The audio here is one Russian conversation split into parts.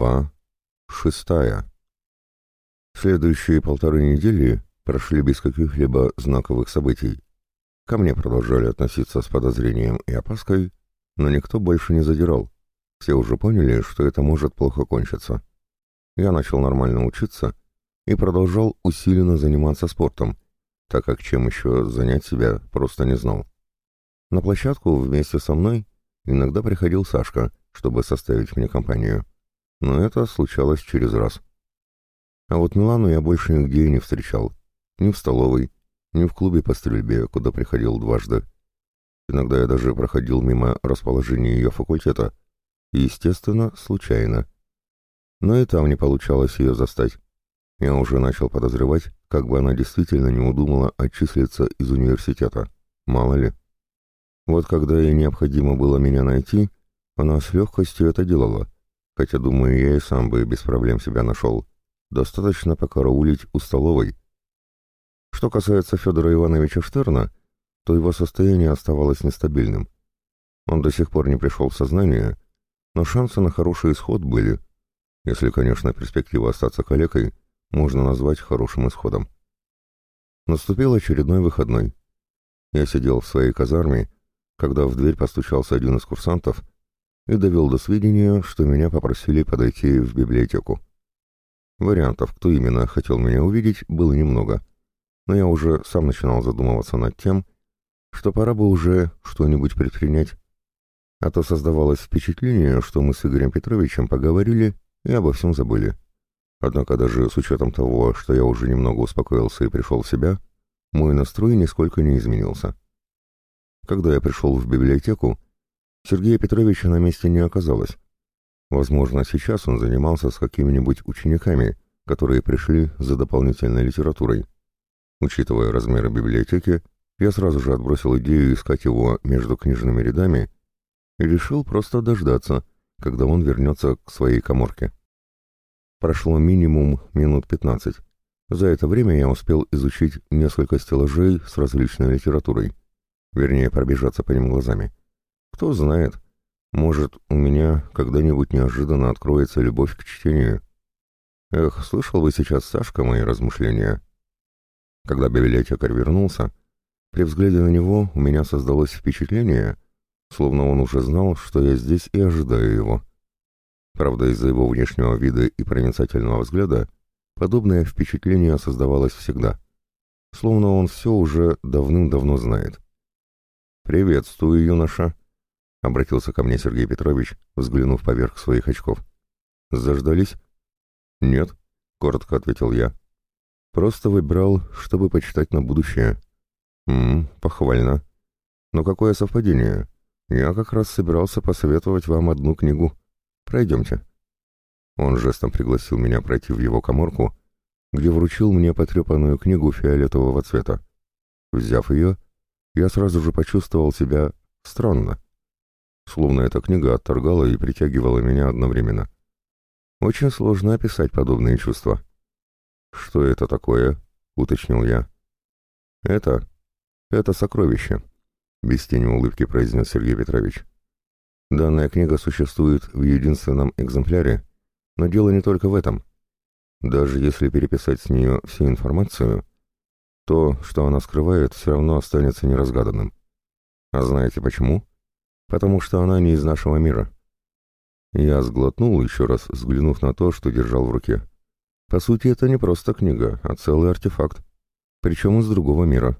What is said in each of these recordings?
Глава шестая. Следующие полторы недели прошли без каких-либо знаковых событий. Ко мне продолжали относиться с подозрением и опаской, но никто больше не задирал. Все уже поняли, что это может плохо кончиться. Я начал нормально учиться и продолжал усиленно заниматься спортом, так как чем еще занять себя просто не знал. На площадку вместе со мной иногда приходил Сашка, чтобы составить мне компанию но это случалось через раз. А вот Милану я больше нигде не встречал. Ни в столовой, ни в клубе по стрельбе, куда приходил дважды. Иногда я даже проходил мимо расположения ее факультета, и, естественно, случайно. Но и там не получалось ее застать. Я уже начал подозревать, как бы она действительно не удумала отчислиться из университета. Мало ли. Вот когда ей необходимо было меня найти, она с легкостью это делала — хотя, думаю, я и сам бы без проблем себя нашел. Достаточно покараулить у столовой. Что касается Федора Ивановича Штерна, то его состояние оставалось нестабильным. Он до сих пор не пришел в сознание, но шансы на хороший исход были, если, конечно, перспектива остаться калекой можно назвать хорошим исходом. Наступил очередной выходной. Я сидел в своей казарме, когда в дверь постучался один из курсантов и довел до сведения, что меня попросили подойти в библиотеку. Вариантов, кто именно хотел меня увидеть, было немного, но я уже сам начинал задумываться над тем, что пора бы уже что-нибудь предпринять. А то создавалось впечатление, что мы с Игорем Петровичем поговорили и обо всем забыли. Однако даже с учетом того, что я уже немного успокоился и пришел в себя, мой настрой нисколько не изменился. Когда я пришел в библиотеку, Сергея Петровича на месте не оказалось. Возможно, сейчас он занимался с какими-нибудь учениками, которые пришли за дополнительной литературой. Учитывая размеры библиотеки, я сразу же отбросил идею искать его между книжными рядами и решил просто дождаться, когда он вернется к своей коморке. Прошло минимум минут пятнадцать. За это время я успел изучить несколько стеллажей с различной литературой. Вернее, пробежаться по ним глазами. Кто знает, может, у меня когда-нибудь неожиданно откроется любовь к чтению. Эх, слышал бы сейчас Сашка мои размышления. Когда библиотекарь вернулся, при взгляде на него у меня создалось впечатление, словно он уже знал, что я здесь и ожидаю его. Правда, из-за его внешнего вида и проницательного взгляда подобное впечатление создавалось всегда. Словно он все уже давным-давно знает. «Приветствую, юноша», — обратился ко мне Сергей Петрович, взглянув поверх своих очков. «Заждались?» «Нет», — коротко ответил я. «Просто выбрал, чтобы почитать на будущее». «Ммм, похвально. Но какое совпадение? Я как раз собирался посоветовать вам одну книгу. Пройдемте». Он жестом пригласил меня пройти в его коморку, где вручил мне потрепанную книгу фиолетового цвета. Взяв ее, я сразу же почувствовал себя странно словно эта книга отторгала и притягивала меня одновременно. Очень сложно описать подобные чувства. «Что это такое?» — уточнил я. «Это... это сокровище», — без тени улыбки произнес Сергей Петрович. «Данная книга существует в единственном экземпляре, но дело не только в этом. Даже если переписать с нее всю информацию, то, что она скрывает, все равно останется неразгаданным. А знаете почему?» потому что она не из нашего мира. Я сглотнул еще раз, взглянув на то, что держал в руке. По сути, это не просто книга, а целый артефакт, причем из другого мира.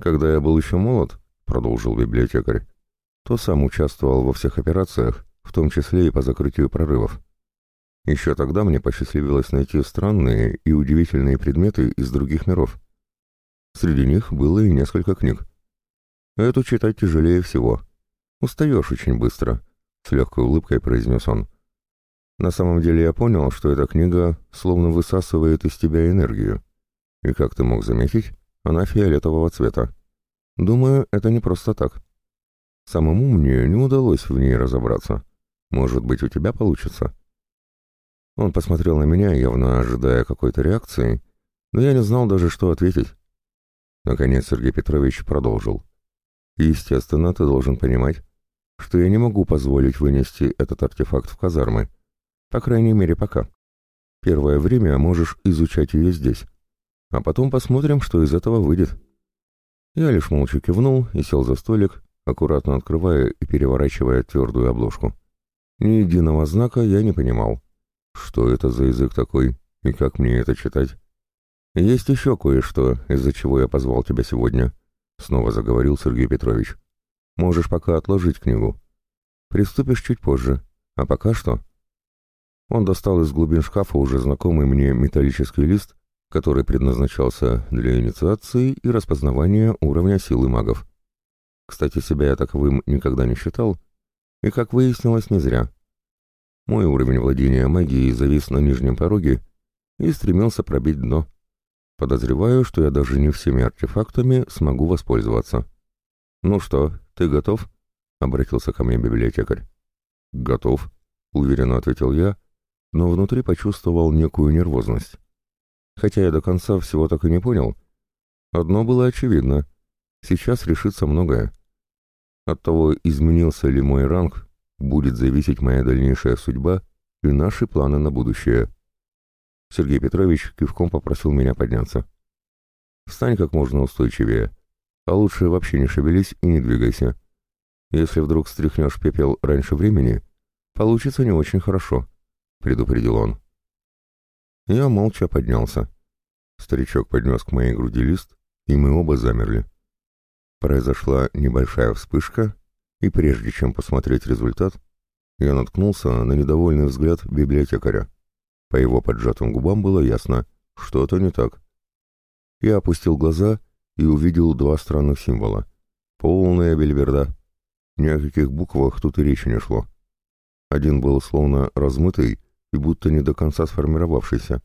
Когда я был еще молод, продолжил библиотекарь, то сам участвовал во всех операциях, в том числе и по закрытию прорывов. Еще тогда мне посчастливилось найти странные и удивительные предметы из других миров. Среди них было и несколько книг. Эту читать тяжелее всего — «Устаешь очень быстро», — с легкой улыбкой произнес он. «На самом деле я понял, что эта книга словно высасывает из тебя энергию. И, как ты мог заметить, она фиолетового цвета. Думаю, это не просто так. Самому мне не удалось в ней разобраться. Может быть, у тебя получится?» Он посмотрел на меня, явно ожидая какой-то реакции, но я не знал даже, что ответить. Наконец Сергей Петрович продолжил. «Естественно, ты должен понимать, что я не могу позволить вынести этот артефакт в казармы. По крайней мере, пока. Первое время можешь изучать ее здесь. А потом посмотрим, что из этого выйдет. Я лишь молча кивнул и сел за столик, аккуратно открывая и переворачивая твердую обложку. Ни единого знака я не понимал. Что это за язык такой и как мне это читать? «Есть еще кое-что, из-за чего я позвал тебя сегодня», — снова заговорил Сергей Петрович. Можешь пока отложить книгу. Приступишь чуть позже. А пока что?» Он достал из глубин шкафа уже знакомый мне металлический лист, который предназначался для инициации и распознавания уровня силы магов. Кстати, себя я таковым никогда не считал, и, как выяснилось, не зря. Мой уровень владения магией завис на нижнем пороге и стремился пробить дно. Подозреваю, что я даже не всеми артефактами смогу воспользоваться. «Ну что, ты готов?» — обратился ко мне библиотекарь. «Готов», — уверенно ответил я, но внутри почувствовал некую нервозность. Хотя я до конца всего так и не понял. Одно было очевидно. Сейчас решится многое. От того, изменился ли мой ранг, будет зависеть моя дальнейшая судьба и наши планы на будущее. Сергей Петрович кивком попросил меня подняться. «Встань как можно устойчивее», а лучше вообще не шевелись и не двигайся. Если вдруг стряхнешь пепел раньше времени, получится не очень хорошо», — предупредил он. Я молча поднялся. Старичок поднес к моей груди лист, и мы оба замерли. Произошла небольшая вспышка, и прежде чем посмотреть результат, я наткнулся на недовольный взгляд библиотекаря. По его поджатым губам было ясно, что-то не так. Я опустил глаза и увидел два странных символа. Полная бельберда. Ни о каких буквах тут и речи не шло. Один был словно размытый и будто не до конца сформировавшийся,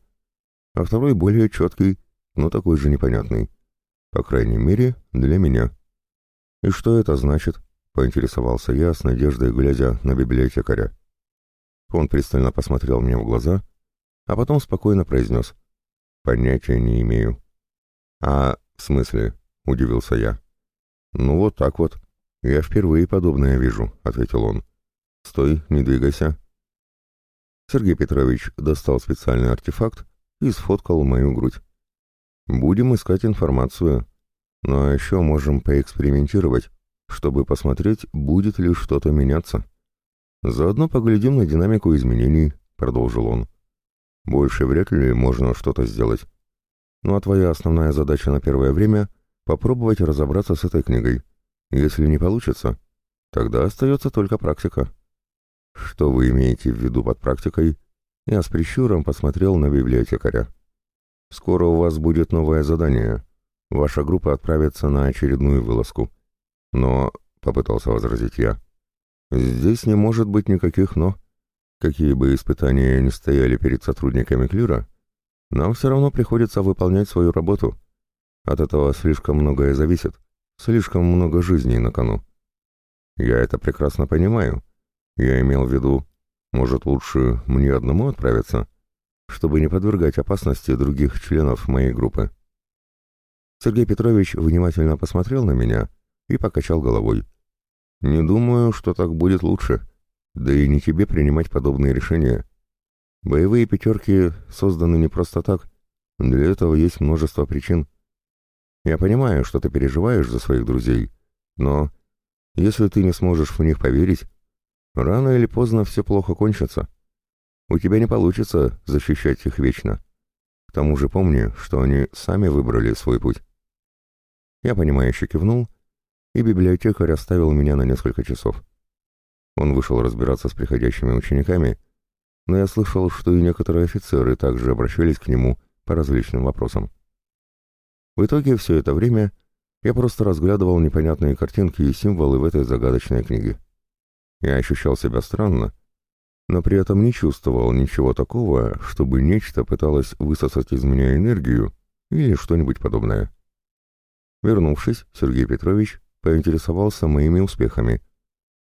а второй более четкий, но такой же непонятный. По крайней мере, для меня. «И что это значит?» — поинтересовался я с надеждой, глядя на библиотекаря. Он пристально посмотрел мне в глаза, а потом спокойно произнес. «Понятия не имею». «А «В смысле?» — удивился я. «Ну вот так вот. Я впервые подобное вижу», — ответил он. «Стой, не двигайся». Сергей Петрович достал специальный артефакт и сфоткал мою грудь. «Будем искать информацию. Ну а еще можем поэкспериментировать, чтобы посмотреть, будет ли что-то меняться. Заодно поглядим на динамику изменений», — продолжил он. «Больше вряд ли можно что-то сделать. Ну а твоя основная задача на первое время — попробовать разобраться с этой книгой. Если не получится, тогда остается только практика. Что вы имеете в виду под практикой? Я с прищуром посмотрел на библиотекаря. Скоро у вас будет новое задание. Ваша группа отправится на очередную вылазку. Но, — попытался возразить я, — здесь не может быть никаких «но». Какие бы испытания ни стояли перед сотрудниками Клюра, нам все равно приходится выполнять свою работу. От этого слишком многое зависит, слишком много жизней на кону. Я это прекрасно понимаю. Я имел в виду, может, лучше мне одному отправиться, чтобы не подвергать опасности других членов моей группы. Сергей Петрович внимательно посмотрел на меня и покачал головой. «Не думаю, что так будет лучше. Да и не тебе принимать подобные решения. Боевые пятерки созданы не просто так. Для этого есть множество причин. Я понимаю, что ты переживаешь за своих друзей, но если ты не сможешь в них поверить, рано или поздно все плохо кончится. У тебя не получится защищать их вечно. К тому же помни, что они сами выбрали свой путь. Я понимающе кивнул, и библиотекарь оставил меня на несколько часов. Он вышел разбираться с приходящими учениками, но я слышал, что и некоторые офицеры также обращались к нему по различным вопросам. В итоге все это время я просто разглядывал непонятные картинки и символы в этой загадочной книге. Я ощущал себя странно, но при этом не чувствовал ничего такого, чтобы нечто пыталось высосать из меня энергию или что-нибудь подобное. Вернувшись, Сергей Петрович поинтересовался моими успехами,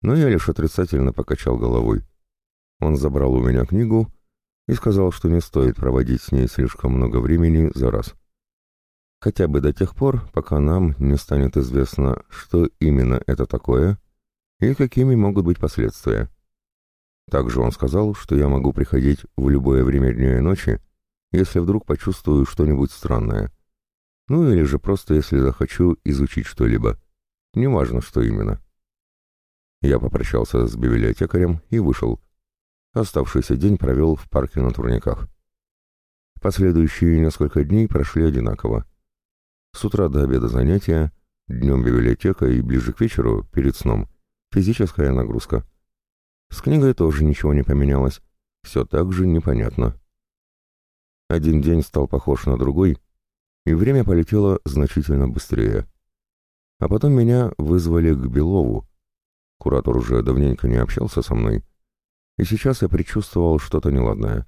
но я лишь отрицательно покачал головой. Он забрал у меня книгу и сказал, что не стоит проводить с ней слишком много времени за раз. Хотя бы до тех пор, пока нам не станет известно, что именно это такое и какими могут быть последствия. Также он сказал, что я могу приходить в любое время дня и ночи, если вдруг почувствую что-нибудь странное. Ну или же просто если захочу изучить что-либо. Неважно, что именно. Я попрощался с библиотекарем и вышел оставшийся день провел в парке на турниках. Последующие несколько дней прошли одинаково. С утра до обеда занятия, днем библиотека и ближе к вечеру, перед сном, физическая нагрузка. С книгой тоже ничего не поменялось, все так же непонятно. Один день стал похож на другой, и время полетело значительно быстрее. А потом меня вызвали к Белову. Куратор уже давненько не общался со мной, и сейчас я предчувствовал что-то неладное.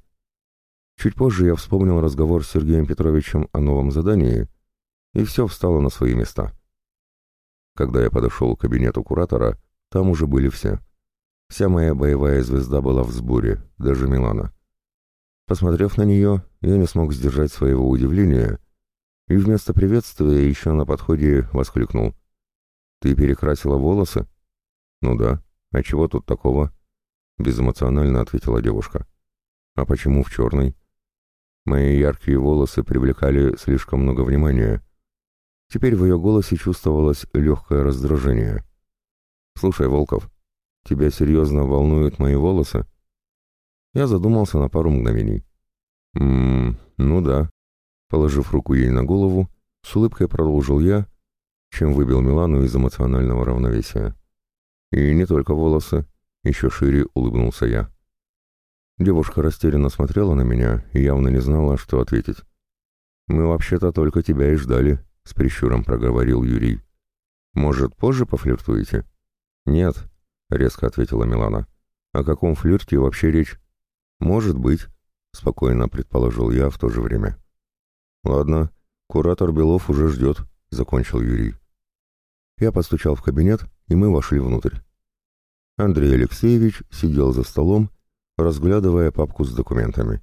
Чуть позже я вспомнил разговор с Сергеем Петровичем о новом задании, и все встало на свои места. Когда я подошел к кабинету куратора, там уже были все. Вся моя боевая звезда была в сборе, даже Милана. Посмотрев на нее, я не смог сдержать своего удивления, и вместо приветствия еще на подходе воскликнул. «Ты перекрасила волосы?» «Ну да. А чего тут такого?» безэмоционально ответила девушка. А почему в черный? Мои яркие волосы привлекали слишком много внимания. Теперь в ее голосе чувствовалось легкое раздражение. «Слушай, Волков, тебя серьезно волнуют мои волосы?» Я задумался на пару мгновений. Мм, ну да». Положив руку ей на голову, с улыбкой продолжил я, чем выбил Милану из эмоционального равновесия. «И не только волосы. Еще шире улыбнулся я. Девушка растерянно смотрела на меня и явно не знала, что ответить. «Мы вообще-то только тебя и ждали», — с прищуром проговорил Юрий. «Может, позже пофлиртуете?» «Нет», — резко ответила Милана. «О каком флирте вообще речь?» «Может быть», — спокойно предположил я в то же время. «Ладно, куратор Белов уже ждет», — закончил Юрий. Я постучал в кабинет, и мы вошли внутрь. Андрей Алексеевич сидел за столом, разглядывая папку с документами.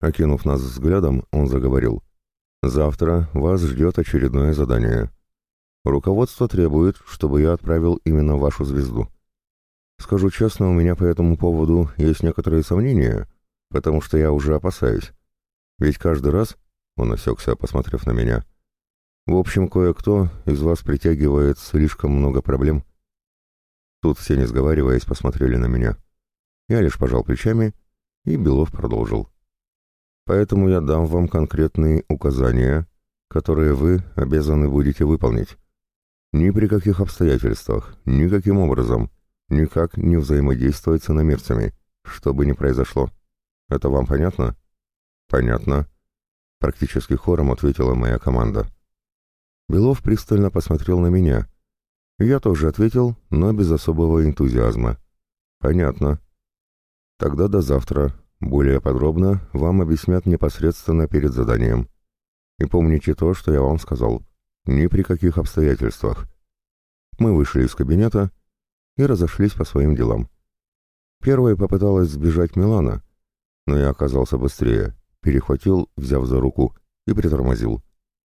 Окинув нас взглядом, он заговорил. «Завтра вас ждет очередное задание. Руководство требует, чтобы я отправил именно вашу звезду. Скажу честно, у меня по этому поводу есть некоторые сомнения, потому что я уже опасаюсь. Ведь каждый раз...» — он осекся, посмотрев на меня. «В общем, кое-кто из вас притягивает слишком много проблем». Тут все, не сговариваясь, посмотрели на меня. Я лишь пожал плечами, и Белов продолжил. «Поэтому я дам вам конкретные указания, которые вы обязаны будете выполнить. Ни при каких обстоятельствах, никаким образом, никак не взаимодействовать с иномерцами, что бы ни произошло. Это вам понятно?» «Понятно», — практически хором ответила моя команда. Белов пристально посмотрел на меня — я тоже ответил, но без особого энтузиазма. Понятно. Тогда до завтра. Более подробно вам объяснят непосредственно перед заданием. И помните то, что я вам сказал. Ни при каких обстоятельствах. Мы вышли из кабинета и разошлись по своим делам. Первой попыталась сбежать Милана, но я оказался быстрее, перехватил, взяв за руку, и притормозил.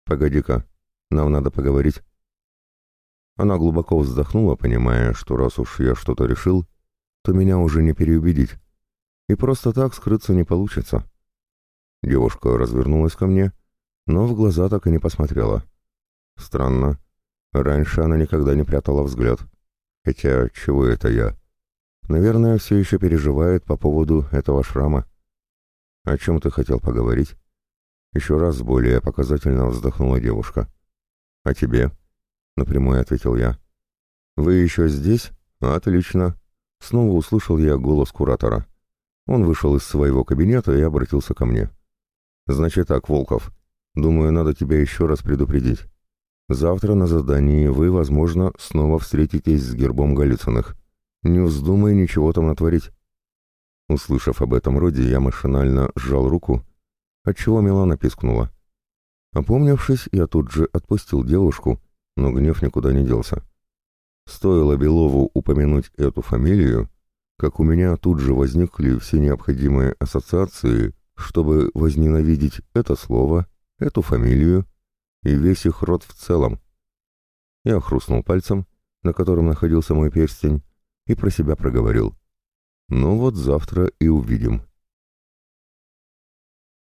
«Погоди-ка, нам надо поговорить». Она глубоко вздохнула, понимая, что раз уж я что-то решил, то меня уже не переубедить. И просто так скрыться не получится. Девушка развернулась ко мне, но в глаза так и не посмотрела. Странно. Раньше она никогда не прятала взгляд. Хотя, чего это я? Наверное, все еще переживает по поводу этого шрама. О чем ты хотел поговорить? Еще раз более показательно вздохнула девушка. а тебе. — напрямую ответил я. «Вы еще здесь? Отлично!» Снова услышал я голос куратора. Он вышел из своего кабинета и обратился ко мне. «Значит так, Волков, думаю, надо тебя еще раз предупредить. Завтра на задании вы, возможно, снова встретитесь с гербом Голицыных. Не вздумай ничего там натворить». Услышав об этом роде, я машинально сжал руку, отчего Милана пискнула. Опомнившись, я тут же отпустил девушку, но гнев никуда не делся. Стоило Белову упомянуть эту фамилию, как у меня тут же возникли все необходимые ассоциации, чтобы возненавидеть это слово, эту фамилию и весь их род в целом. Я хрустнул пальцем, на котором находился мой перстень, и про себя проговорил. «Ну вот завтра и увидим».